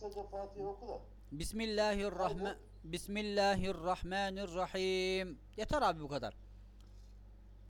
kısaca Fatiha oku da. Bismillahirrahman Bismillahirrahmanirrahim. Yeter abi bu kadar.